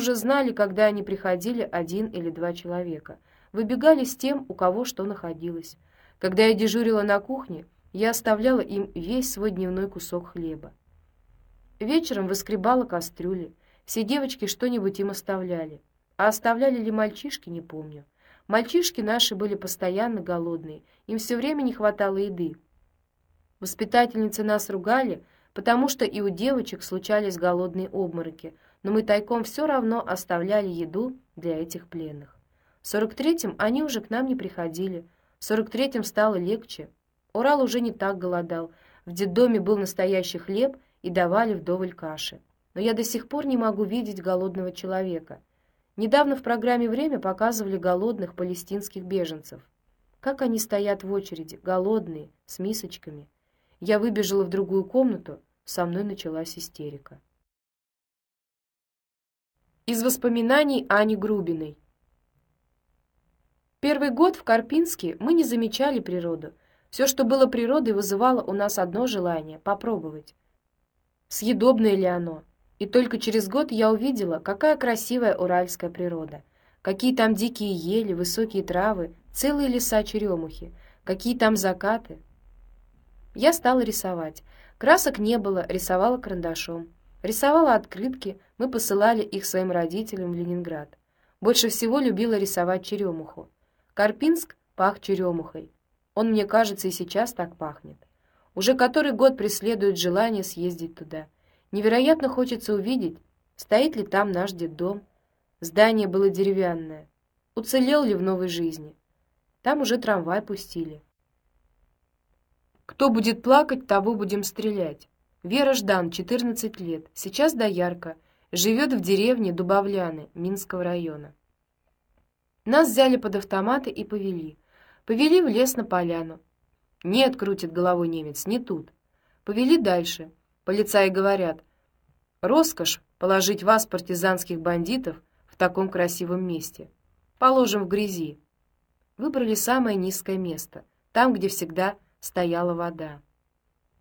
уже знали, когда они приходили один или два человека. Выбегали с тем, у кого что находилось. Когда я дежурила на кухне, я оставляла им весь свой дневной кусок хлеба. Вечером выскребала кастрюли. Все девочки что-нибудь им оставляли. А оставляли ли мальчишки, не помню. Мальчишки наши были постоянно голодные, им все время не хватало еды. Воспитательницы нас ругали, потому что и у девочек случались голодные обмороки, но мы тайком все равно оставляли еду для этих пленных. В 43-м они уже к нам не приходили. В 43-м стало легче. Урал уже не так голодал. В детдоме был настоящий хлеб и давали вдоволь каши. Но я до сих пор не могу видеть голодного человека. Недавно в программе «Время» показывали голодных палестинских беженцев. Как они стоят в очереди, голодные, с мисочками. Я выбежала в другую комнату, со мной началась истерика. Из воспоминаний Ани Грубиной. Первый год в Карпинске мы не замечали природу. Все, что было природой, вызывало у нас одно желание попробовать. Съедобное ли оно? И только через год я увидела, какая красивая уральская природа. Какие там дикие ели, высокие травы, целые леса черемухи, какие там закаты. Я стала рисовать. Красок не было, рисовала карандашом. Рисовала открытки, мы посылали их своим родителям в Ленинград. Больше всего любила рисовать черемуху. Карпинск пах черемухой. Он, мне кажется, и сейчас так пахнет. Уже который год преследует желание съездить туда — Невероятно хочется увидеть, стоит ли там наш детдом. Здание было деревянное. Уцелел ли в новой жизни? Там уже трамвай пустили. Кто будет плакать, того будем стрелять. Вера Ждан, 14 лет, сейчас доярка, живет в деревне Дубовляны Минского района. Нас взяли под автоматы и повели. Повели в лес на поляну. Нет, крутит головой немец, не тут. Повели дальше. Полицаи говорят: "Роскошь положить вас, партизанских бандитов, в таком красивом месте. Положим в грязи". Выбрали самое низкое место, там, где всегда стояла вода.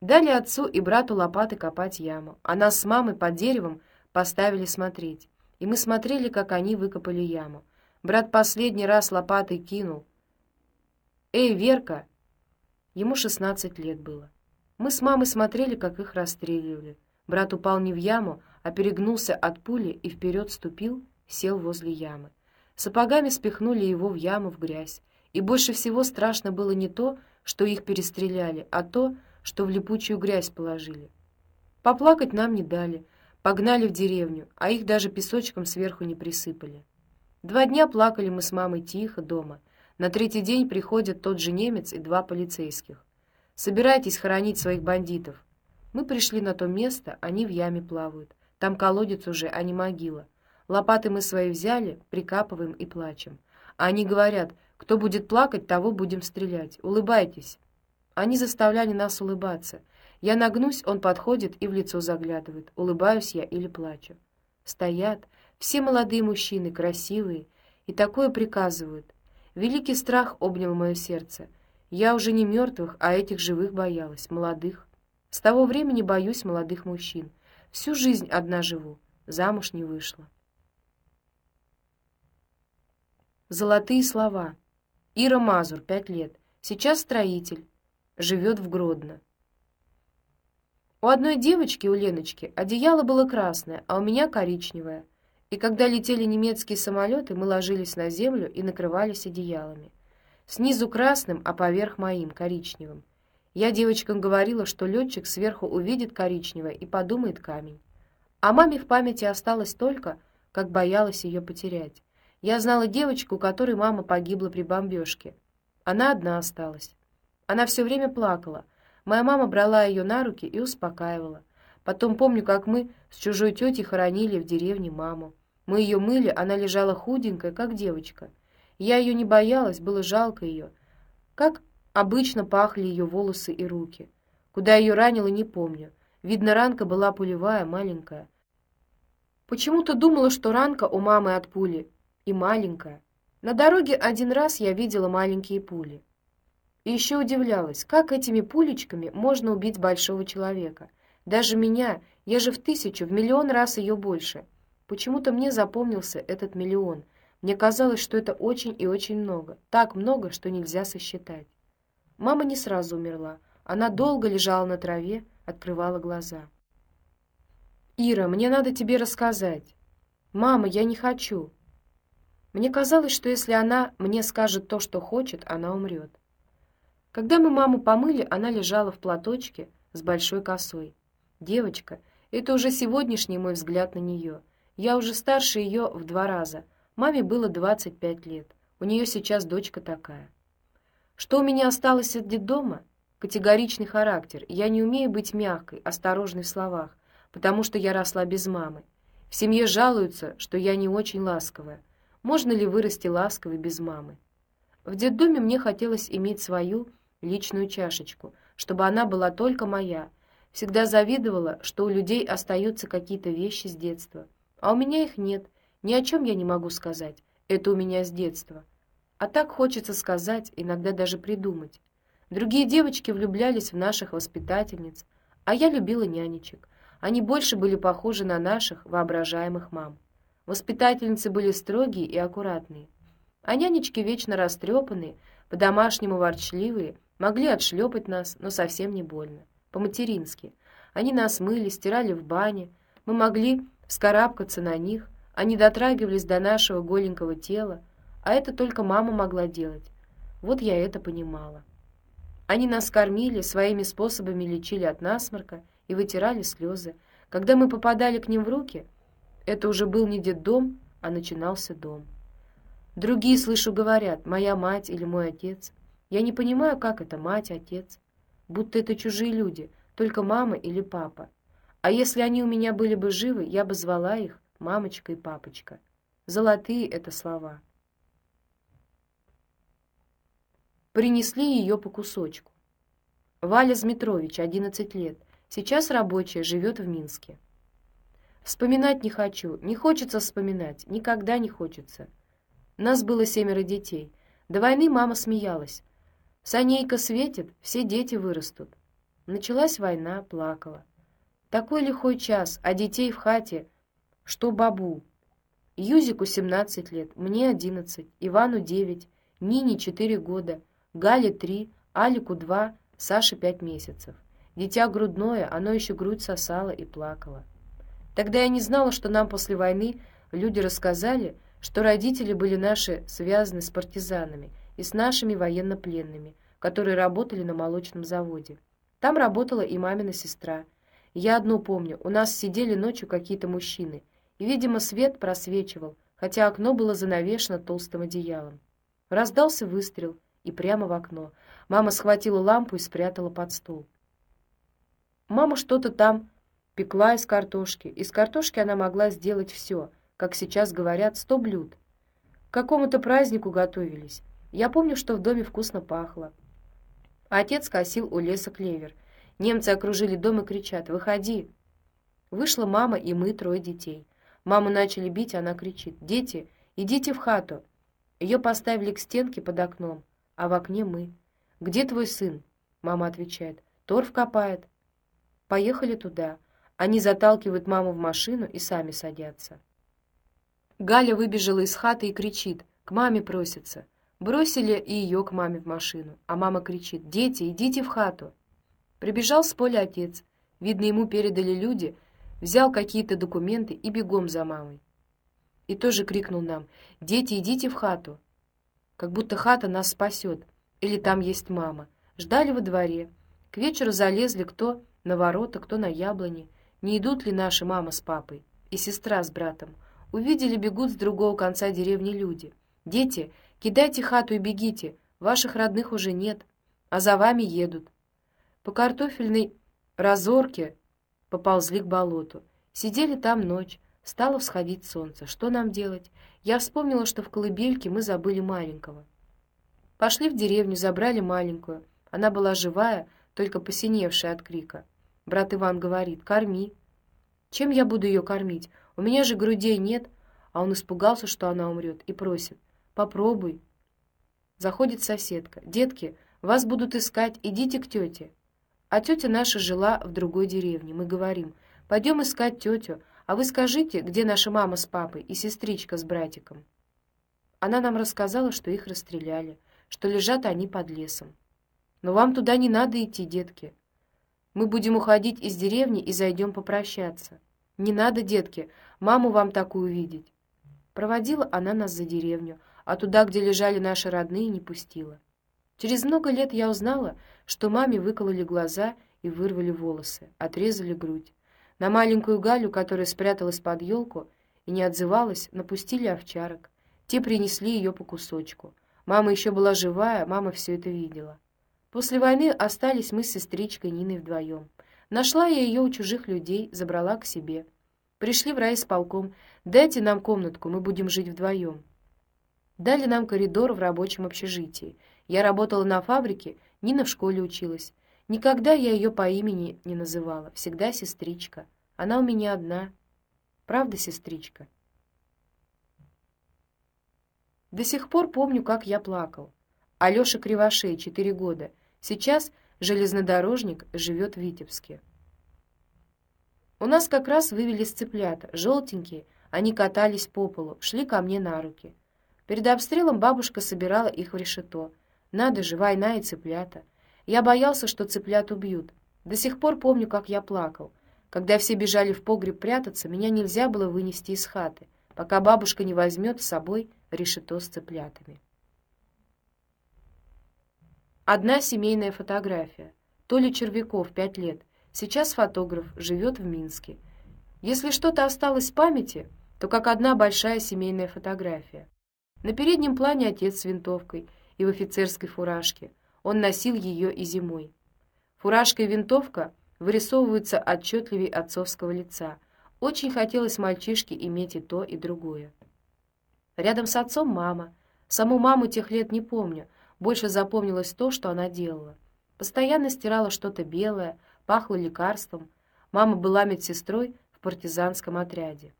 Дали отцу и брату лопаты копать яму, а нас с мамой под деревом поставили смотреть. И мы смотрели, как они выкопали яму. Брат последний раз лопатой кинул. «Эй, Верка!» Ему шестнадцать лет было. Мы с мамой смотрели, как их расстреливали. Брат упал не в яму, а перегнулся от пули и вперед ступил, сел возле ямы. Сапогами спихнули его в яму в грязь. И больше всего страшно было не то, что их перестреляли, а то, что в липучую грязь положили. Поплакать нам не дали, погнали в деревню, а их даже песочком сверху не присыпали. Два дня плакали мы с мамой тихо дома. На третий день приходят тот же немец и два полицейских. Собирайтесь хоронить своих бандитов. Мы пришли на то место, они в яме плавают. Там колодец уже, а не могила. Лопаты мы свои взяли, прикапываем и плачем. А они говорят: "Кто будет плакать, того будем стрелять. Улыбайтесь". Они заставляли нас улыбаться. Я нагнусь, он подходит и в лицо заглядывает. Улыбаюсь я или плачу. Стоят все молодые мужчины, красивые, и такое приказывают. Великий страх обнял мое сердце. Я уже не мертвых, а этих живых боялась, молодых. С того времени боюсь молодых мужчин. Всю жизнь одна живу, замуж не вышла. Золотые слова. Ира Мазур, пять лет. Сейчас строитель. Живет в Гродно. У одной девочки, у Леночки, одеяло было красное, а у меня коричневое. И когда летели немецкие самолеты, мы ложились на землю и накрывались одеялами. Снизу красным, а поверх моим коричневым. Я девочкам говорила, что летчик сверху увидит коричневое и подумает камень. А маме в памяти осталось только, как боялась ее потерять. Я знала девочку, у которой мама погибла при бомбежке. Она одна осталась. Она все время плакала. Моя мама брала ее на руки и успокаивала. Потом помню, как мы с чужой тетей хоронили в деревне маму. Мы ее мыли, она лежала худенькая, как девочка. Я ее не боялась, было жалко ее. Как обычно пахли ее волосы и руки. Куда ее ранило, не помню. Видно, ранка была пулевая, маленькая. Почему-то думала, что ранка у мамы от пули и маленькая. На дороге один раз я видела маленькие пули. И еще удивлялась, как этими пулечками можно убить большого человека. Даже меня, я же в тысячу, в миллион раз ее больше. Почему-то мне запомнился этот миллион. Мне казалось, что это очень и очень много. Так много, что нельзя сосчитать. Мама не сразу умерла. Она долго лежала на траве, открывала глаза. Ира, мне надо тебе рассказать. Мама, я не хочу. Мне казалось, что если она мне скажет то, что хочет, она умрет. Когда мы маму помыли, она лежала в платочке с большой косой. Девочка, это уже сегодняшний мой взгляд на нее. Я уже старше ее в два раза. Маме было 25 лет. У нее сейчас дочка такая. Что у меня осталось от детдома? Категоричный характер. Я не умею быть мягкой, осторожной в словах, потому что я росла без мамы. В семье жалуются, что я не очень ласковая. Можно ли вырасти ласковой без мамы? В детдоме мне хотелось иметь свою личную чашечку, чтобы она была только моя. Всегда завидовала, что у людей остаются какие-то вещи с детства, а у меня их нет. Ни о чем я не могу сказать. Это у меня с детства. А так хочется сказать, иногда даже придумать. Другие девочки влюблялись в наших воспитательниц, а я любила нянечек. Они больше были похожи на наших воображаемых мам. Воспитательницы были строгие и аккуратные, а нянечки вечно растрепанные, по-домашнему ворчливые, могли отшлепать нас, но совсем не больно, по-матерински. Они нас мыли, стирали в бане, мы могли вскарабкаться на них, они дотрагивались до нашего голенького тела, а это только мама могла делать. Вот я это понимала. Они нас кормили, своими способами лечили от насморка и вытирали слезы. Когда мы попадали к ним в руки, это уже был не детдом, а начинался дом. Другие, слышу, говорят: "Моя мать или мой отец". Я не понимаю, как это мать, отец, будто это чужие люди, только мама или папа. А если они у меня были бы живы, я бы звала их мамочка и папочка. Золотые это слова. Принесли ее по кусочку. Валя Змитрович, 11 лет. Сейчас рабочая, живет в Минске. Вспоминать не хочу, не хочется вспоминать, никогда не хочется. Нас было семеро детей. До войны мама смеялась. Санейка светит, все дети вырастут. Началась война, плакала. Такой лихой час, а детей в хате, что бабу. Юзику 17 лет, мне 11, Ивану 9, Нине 4 года, Гале три, Алику два, Саше пять месяцев. Дитя грудное, оно еще грудь сосало и плакало. Тогда я не знала, что нам после войны люди рассказали, что родители были наши связаны с партизанами и с нашими военнопленными, которые работали на молочном заводе. Там работала и мамина сестра. Я одно помню, у нас сидели ночью какие-то мужчины, и, видимо, свет просвечивал, хотя окно было занавешено толстым одеялом. Раздался выстрел — и прямо в окно. Мама схватила лампу и спрятала под стол. Мама что-то там пекла из картошки. Из картошки она могла сделать все, как сейчас говорят, сто блюд. К какому-то празднику готовились. Я помню, что в доме вкусно пахло. Отец косил у леса клевер. Немцы окружили дом и кричат: "Выходи!" Вышла мама и мы трое детей. Маму начали бить, она кричит: "Дети, идите в хату!" Ее поставили к стенке под окном а в окне мы. Где твой сын? Мама отвечает: торф копает. Поехали туда. Они заталкивают маму в машину и сами садятся. Галя выбежала из хаты и кричит: "К маме просится". Бросили и ее к маме в машину, а мама кричит: "Дети, идите в хату". Прибежал с поля отец. Видно, ему передали люди, взял какие-то документы и бегом за мамой. И тоже крикнул нам: "Дети, идите в хату" как будто хата нас спасет, или там есть мама. Ждали во дворе. К вечеру залезли кто на ворота, кто на яблони. Не идут ли наши мама с папой и сестра с братом? Увидели, бегут с другого конца деревни люди. Дети, кидайте хату и бегите, ваших родных уже нет, а за вами едут. По картофельной разорке поползли к болоту. Сидели там ночь, стало всходить солнце. Что нам делать? Я вспомнила, что в колыбельке мы забыли маленького. Пошли в деревню, забрали маленькую. Она была живая, только посиневшая от крика. Брат Иван говорит: "Корми". Чем я буду ее кормить? У меня же грудей нет, а он испугался, что она умрет, и просит: "Попробуй". Заходит соседка: "Детки, вас будут искать, идите к тете. А тетя наша жила в другой деревне. Мы говорим: "Пойдем искать тетю, А вы скажите, где наша мама с папой и сестричка с братиком? Она нам рассказала, что их расстреляли, что лежат они под лесом. Но вам туда не надо идти, детки. Мы будем уходить из деревни и зайдем попрощаться. Не надо, детки, маму вам такую видеть. Проводила она нас за деревню, а туда, где лежали наши родные, не пустила. Через много лет я узнала, что маме выкололи глаза и вырвали волосы, отрезали грудь. На маленькую Галю, которая спряталась под елку и не отзывалась, напустили овчарок. Те принесли ее по кусочку. Мама еще была живая, мама все это видела. После войны остались мы с сестричкой Ниной вдвоем. Нашла я ее у чужих людей, забрала к себе. Пришли в райисполком. Дайте нам комнатку, мы будем жить вдвоем. Дали нам коридор в рабочем общежитии. Я работала на фабрике, Нина в школе училась. Никогда я ее по имени не называла, всегда сестричка. Она у меня одна. Правда, сестричка? До сих пор помню, как я плакал. Алёша Кривошей, четыре года. Сейчас железнодорожник, живет в Витебске. У нас как раз вывелись цыплята, желтенькие, они катались по полу, шли ко мне на руки. Перед обстрелом бабушка собирала их в решето. Надо же, война и цыплята. Я боялся, что цыплят убьют. До сих пор помню, как я плакал. Когда все бежали в погреб прятаться, меня нельзя было вынести из хаты, пока бабушка не возьмет с собой решето с цыплятами. Одна семейная фотография. Толя Червяков, пять лет. Сейчас фотограф, живет в Минске. Если что-то осталось в памяти, то как одна большая семейная фотография. На переднем плане отец с винтовкой и в офицерской фуражке. Он носил ее и зимой. Фуражка и винтовка вырисовываются отчетливее отцовского лица. Очень хотелось мальчишке иметь и то, и другое. Рядом с отцом мама. Саму маму тех лет не помню. Больше запомнилось то, что она делала. Постоянно стирала что-то белое, пахло лекарством. Мама была медсестрой в партизанском отряде.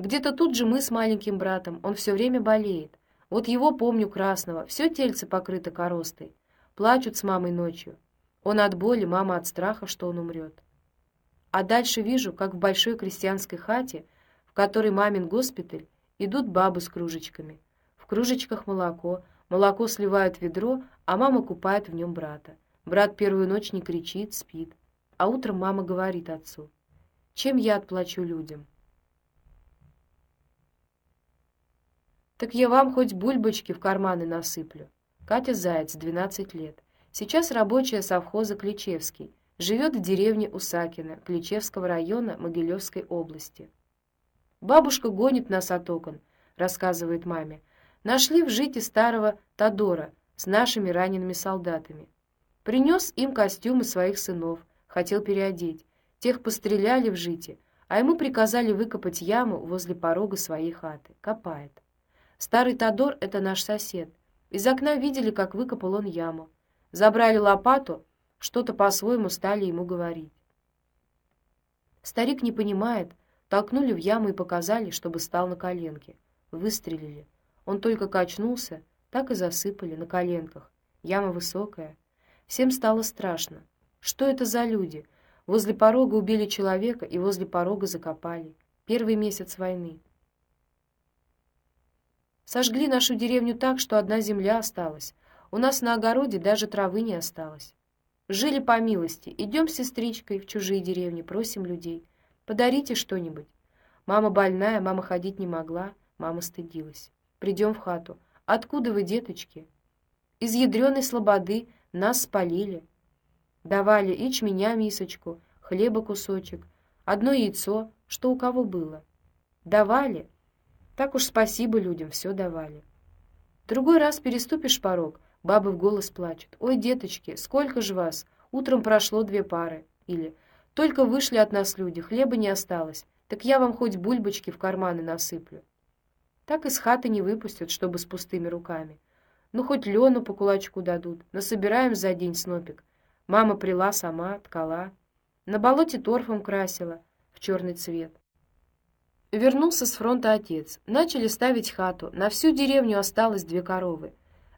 Где-то тут же мы с маленьким братом. Он все время болеет. Вот его помню красного, все тельце покрыто коростой. Плачут с мамой ночью. Он от боли, мама от страха, что он умрет. А дальше вижу, как в большой крестьянской хате в которой мамин госпиталь, идут бабы с кружечками. В кружечках молоко, молоко сливают в ведро, а мама купает в нем брата. Брат первую ночь не кричит, спит. А утром мама говорит отцу: "Чем я отплачу людям?" Так я вам хоть бульбочки в карманы насыплю. Катя Заяц, 12 лет. Сейчас рабочая совхоза Кличевский. Живет в деревне Усакино, Кличевского района Могилевской области. Бабушка гонит нас от окон, рассказывает маме. Нашли в жите старого Тодора с нашими ранеными солдатами. Принес им костюмы своих сынов, хотел переодеть. Тех постреляли в жите, а ему приказали выкопать яму возле порога своей хаты. Копает. Старый Тодор это наш сосед. Из окна видели, как выкопал он яму. Забрали лопату, что-то по-своему стали ему говорить. Старик не понимает, Толкнули в яму и показали, чтобы стал на коленки. Выстрелили. Он только качнулся, так и засыпали на коленках. Яма высокая. Всем стало страшно. Что это за люди? Возле порога убили человека и возле порога закопали. Первый месяц войны. Сожгли нашу деревню так, что одна земля осталась. У нас на огороде даже травы не осталось. Жили по милости. Идем с сестричкой в чужие деревни, просим людей. Подарите что-нибудь. Мама больная, мама ходить не могла, мама стыдилась. Придем в хату. Откуда вы, деточки? Из ядреной слободы нас спалили. Давали ячменя мисочку, хлеба кусочек, одно яйцо, что у кого было. Давали. Так уж спасибо людям, все давали. Другой раз переступишь порог, бабы в голос плачут. Ой, деточки, сколько же вас? Утром прошло две пары. Или только вышли от нас люди, хлеба не осталось, так я вам хоть бульбочки в карманы насыплю. Так из хаты не выпустят, чтобы с пустыми руками. Ну, хоть Лену по кулачку дадут, насобираем за день снопик. Мама прила сама, ткала. На болоте торфом красила, в черный цвет. Вернулся с фронта отец. Начали ставить хату. На всю деревню осталось две коровы.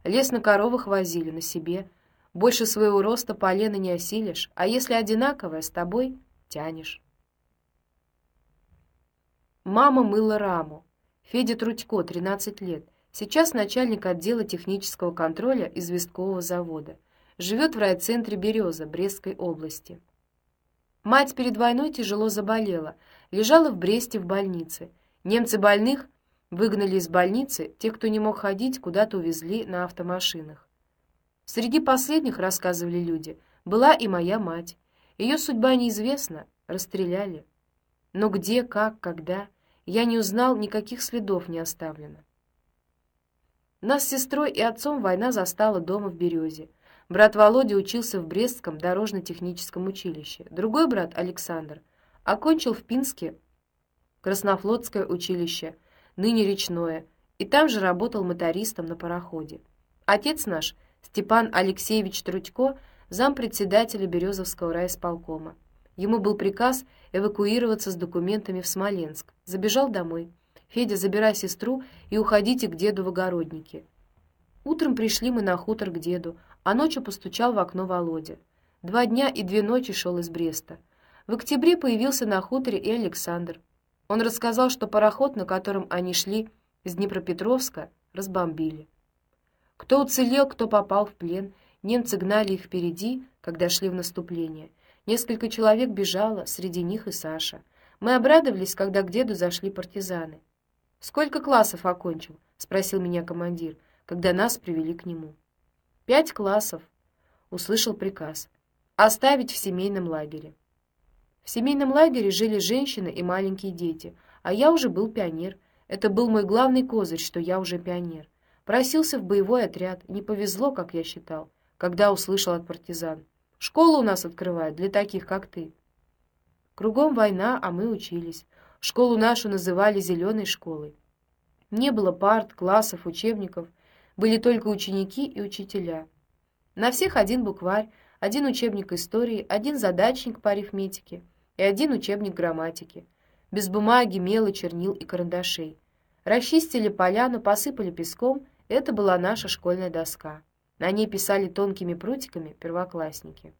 Лес на коровах возили на себе — больше своего роста полена не осилишь, а если одинаковое с тобой тянешь. Мама мыла раму. Федя Трудько, 13 лет. Сейчас начальник отдела технического контроля известкового завода. Живет в райцентре Береза Брестской области. Мать перед войной тяжело заболела, лежала в Бресте в больнице. Немцы больных выгнали из больницы, тех, кто не мог ходить, куда-то увезли на автомашинах. Среди последних, рассказывали люди, была и моя мать. Ее судьба неизвестна, расстреляли. Но где, как, когда, я не узнал, никаких следов не оставлено. Нас с сестрой и отцом война застала дома в Березе. Брат Володя учился в Брестском дорожно-техническом училище. Другой брат, Александр, окончил в Пинске Краснофлотское училище, ныне речное, и там же работал мотористом на пароходе. Отец наш, Степан Алексеевич Трудько, зампредседателя Березовского райисполкома. Ему был приказ эвакуироваться с документами в Смоленск. Забежал домой. Федя, забирай сестру и уходите к деду в огородники. Утром пришли мы на хутор к деду, а ночью постучал в окно Володя. Два дня и две ночи шел из Бреста. В октябре появился на хуторе и Александр. Он рассказал, что пароход, на котором они шли из Днепропетровска, разбомбили. Кто уцелел, кто попал в плен, немцы гнали их впереди, когда шли в наступление. Несколько человек бежало, среди них и Саша. Мы обрадовались, когда к деду зашли партизаны. Сколько классов окончил? спросил меня командир, когда нас привели к нему. Пять классов. Услышал приказ оставить в семейном лагере. В семейном лагере жили женщины и маленькие дети, а я уже был пионер. Это был мой главный козырь, что я уже пионер. Просился в боевой отряд. Не повезло, как я считал, когда услышал от партизан. Школу у нас открывают для таких, как ты. Кругом война, а мы учились. Школу нашу называли зеленой школой. Не было парт, классов, учебников, были только ученики и учителя. На всех один букварь, один учебник истории, один задачник по арифметике и один учебник грамматики. Без бумаги, мела, чернил и карандашей. Расчистили поляну, посыпали песком, это была наша школьная доска. На ней писали тонкими прутиками первоклассники.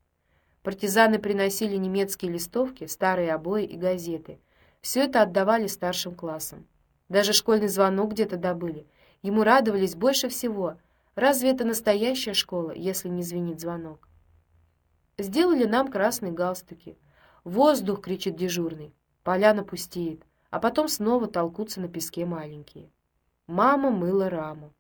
Партизаны приносили немецкие листовки, старые обои и газеты. Все это отдавали старшим классам. Даже школьный звонок где-то добыли. Ему радовались больше всего. Разве это настоящая школа, если не звенит звонок? Сделали нам красные галстуки. «Воздух!» — кричит дежурный. Поляна пустеет, а потом снова толкутся на песке маленькие. Мама мыла раму.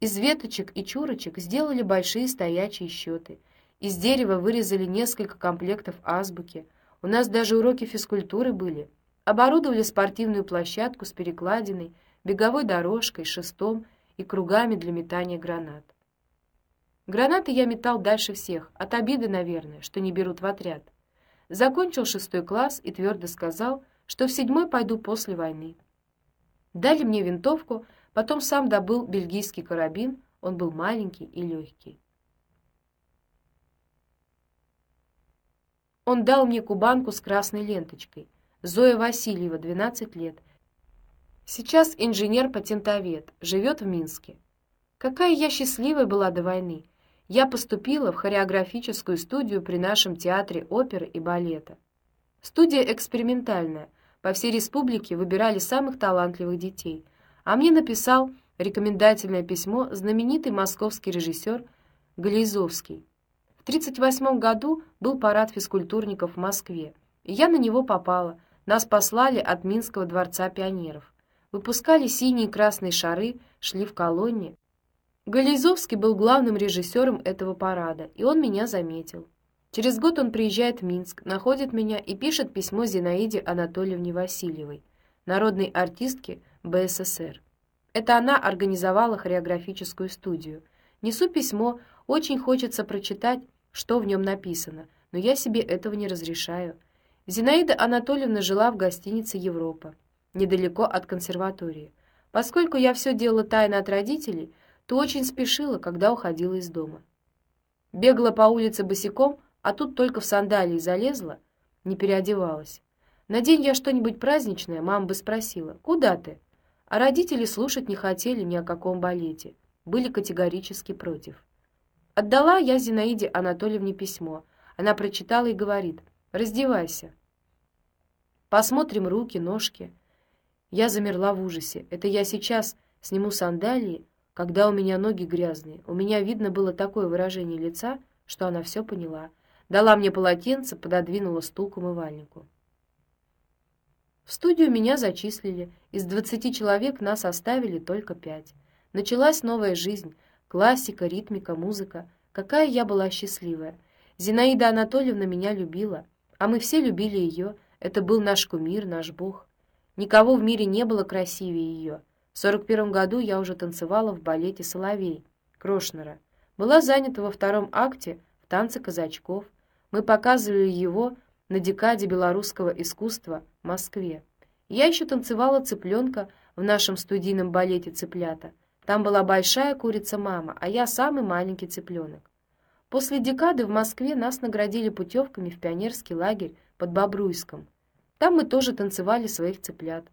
Из веточек и чурочек сделали большие стоячие счеты. Из дерева вырезали несколько комплектов азбуки. У нас даже уроки физкультуры были. Оборудовали спортивную площадку с перекладиной, беговой дорожкой, шестом и кругами для метания гранат. Гранаты я метал дальше всех, от обиды, наверное, что не берут в отряд. Закончил шестой класс и твердо сказал, что в седьмой пойду после войны. Дали мне винтовку, Потом сам добыл бельгийский карабин, он был маленький и легкий. Он дал мне кубанку с красной ленточкой. Зоя Васильева, 12 лет. Сейчас инженер-патентовед, живет в Минске. Какая я счастливая была до войны. Я поступила в хореографическую студию при нашем театре оперы и балета. Студия экспериментальная. По всей республике выбирали самых талантливых детей – а мне написал рекомендательное письмо знаменитый московский режиссер Глизовский. В 38 году был парад физкультурников в Москве, и я на него попала. Нас послали от Минского дворца пионеров. Выпускали синие и красные шары, шли в колонне. Гализовский был главным режиссером этого парада, и он меня заметил. Через год он приезжает в Минск, находит меня и пишет письмо Зинаиде Анатольевне Васильевой, народной артистке БССР. Это она организовала хореографическую студию. Несу письмо, очень хочется прочитать, что в нем написано, но я себе этого не разрешаю. Зинаида Анатольевна жила в гостинице Европа, недалеко от консерватории. Поскольку я все делала тайно от родителей, то очень спешила, когда уходила из дома. Бегала по улице босиком, а тут только в сандалии залезла, не переодевалась. На день я что-нибудь праздничное, мама бы спросила: "Куда ты?" А родители слушать не хотели ни о каком балете, были категорически против. Отдала я Зинаиде Анатольевне письмо. Она прочитала и говорит: "Раздевайся. Посмотрим руки, ножки". Я замерла в ужасе. Это я сейчас сниму сандалии, когда у меня ноги грязные. У меня видно было такое выражение лица, что она все поняла. Дала мне полотенце, пододвинула стул к умывальнику. В студию меня зачислили. Из двадцати человек нас оставили только пять. Началась новая жизнь. Классика, ритмика, музыка. Какая я была счастливая. Зинаида Анатольевна меня любила, а мы все любили ее. Это был наш кумир, наш бог. Никого в мире не было красивее ее. В сорок первом году я уже танцевала в балете Соловей Крошнера. Была занята во втором акте в танце казачков. Мы показывали его на декаде белорусского искусства в Москве. Я еще танцевала цыпленка в нашем студийном балете Цыплята. Там была большая курица-мама, а я самый маленький цыпленок. После декады в Москве нас наградили путевками в пионерский лагерь под Бобруйском. Там мы тоже танцевали своих цыплят.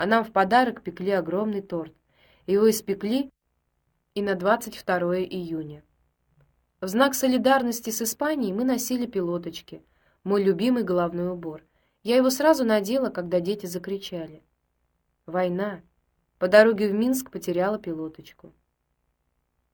А нам в подарок пекли огромный торт. Его испекли и на 22 июня. В знак солидарности с Испанией мы носили пилоточки, мой любимый головной убор. Я его сразу надела, когда дети закричали. Война. По дороге в Минск потеряла пилоточку.